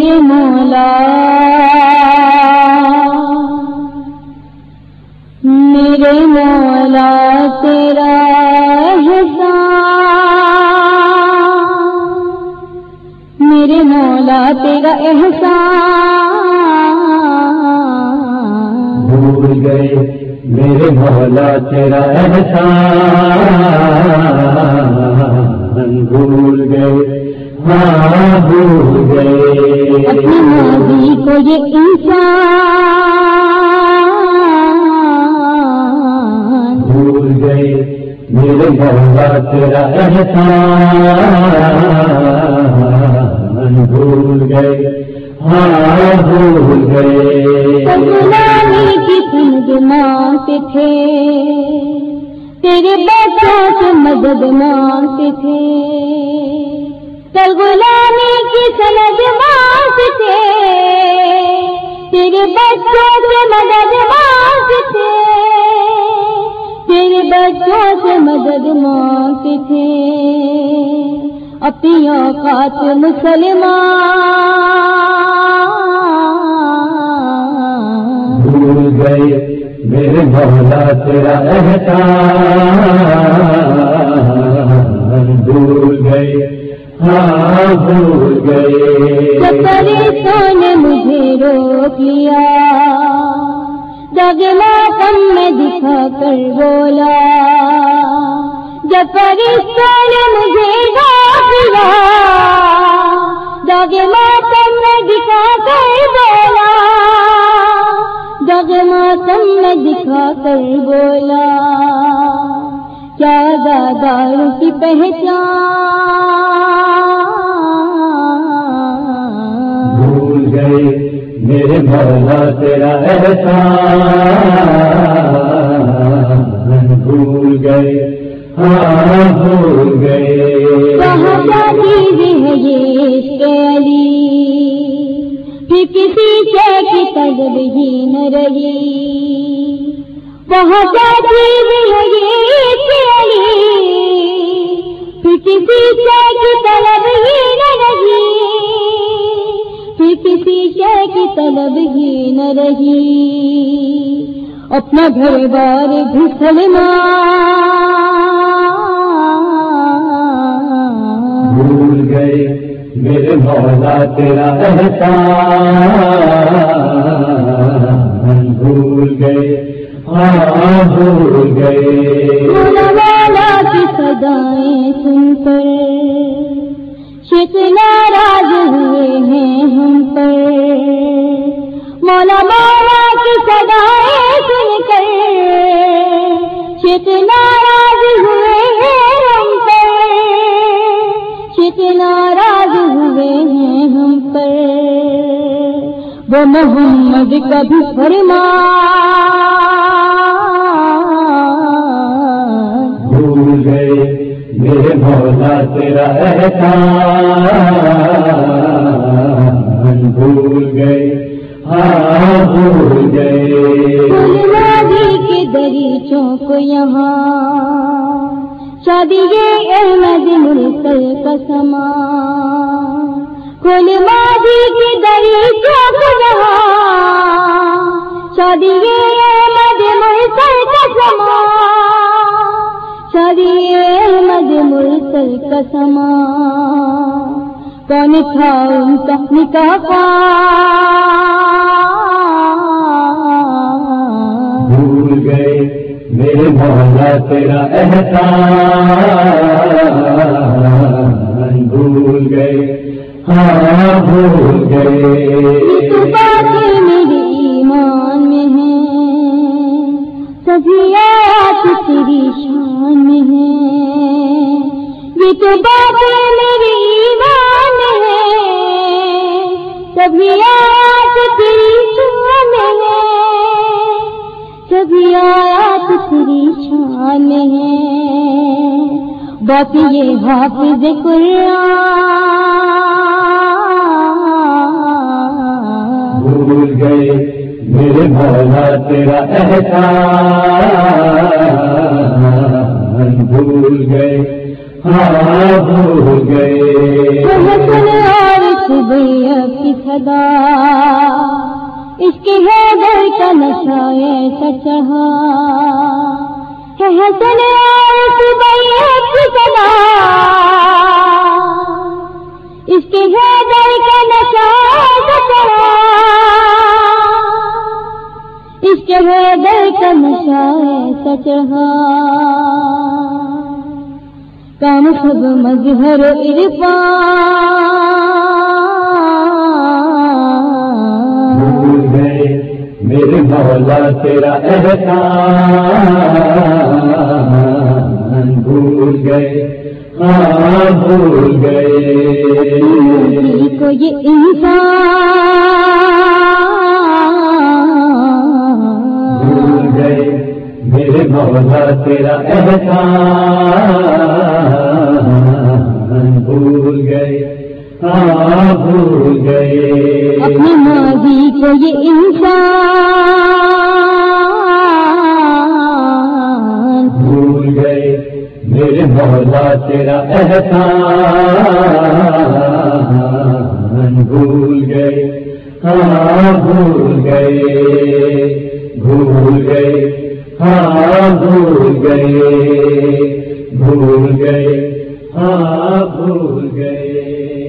میرے مولا۔ میرے مولا، تیرا احسان۔ میرے مولا، تیرا احسان۔ بھول گئے، میرے مولا، تیرا احسان۔ بھول گئے بھول گئے۔ اپنی ماضی کو یہ انسان بھول گئے میرے مولا تیرا احسان بھول گئے ہاں بھول گئے غلامی کی سمجھ مانگتے تھے تیرے بچوں سے مدد مانگتے تھے۔ کل غلامی کی سمجھ مانگتے تھے تیرے بچوں سے مدد مانگتے تیرے بچوں سے مدد مانگتے اپنی اوقات مسلمان۔ بھول گئے میرے مولا تیرا احسان بھول گئے جب نے مجھے روک لیا جب موسم میں دکھا کر بولا جب پریشان نے مجھے روک لیا جب موسم میں دکھا کر بولا جب موسم میں دکھا کر بولا کیا داداروں کی پہچان میرے مولا تیرا احسان بھول گئے ہاں بھول گئے۔ یہ کسی سے کی طلب ہی نہ رہی۔ وہاں جاتی بھی ہے یہ کسی سے کی طلب ہی کسی سے کی طلب ہی نہ رہی۔ اپنا گھر بار گھسلنا۔ بھول گئے میرے مولا تیرا احسان۔ بھول گئے ہاں بھول گئے۔ مولا کی صدائیں سن کر۔ شک ناراض ہوئے ہیں ہم پر۔ مولا والا کی صدائیں سن کر شک ناراض ہوئے ہیں ہم پر۔ شک ناراض ہوئے ہیں ہم پر۔ وہ محمد کا بھی فرمان میرے مولا تیرا احسان بھول گئے ہاں بھول گئے۔ کے دریچوں کو یہاں، شادی احمد مرسل کا سما کل مادی کے دریچوں کو یہاں، شادی مرسل کا سما کون تھا ان کا پان بھول گئے میرے مولا تیرا احسان۔ بھول گئے ہاں بھول گئے۔ باقی یہ حافظ قرآن بھول گئے میرے مولا تیرا احسان۔ بھول گئے۔ ہاں بھول گئے۔ صبح کی صدا۔ اس کے ہے دل کا نشہ ایسا حسن کی صدا اس کے کا اس کے ہے کا نشہ ایسا چڑھا سب مظہر عرفان۔ میرے مولا تیرا احسان۔ بھول گئے۔ ہاں بھول گئے کو یہ بھول انسان گئے۔ میرے مولا تیرا احسان۔ بھول گئے ہاں بھول گئے اپنی ماضی کو یہ انسان میرے مولا تیرا احسان بھول گئے ہاں بھول گئے بھول گئے ہاں بھول گئے بھول گئے ہاں بھول گئے۔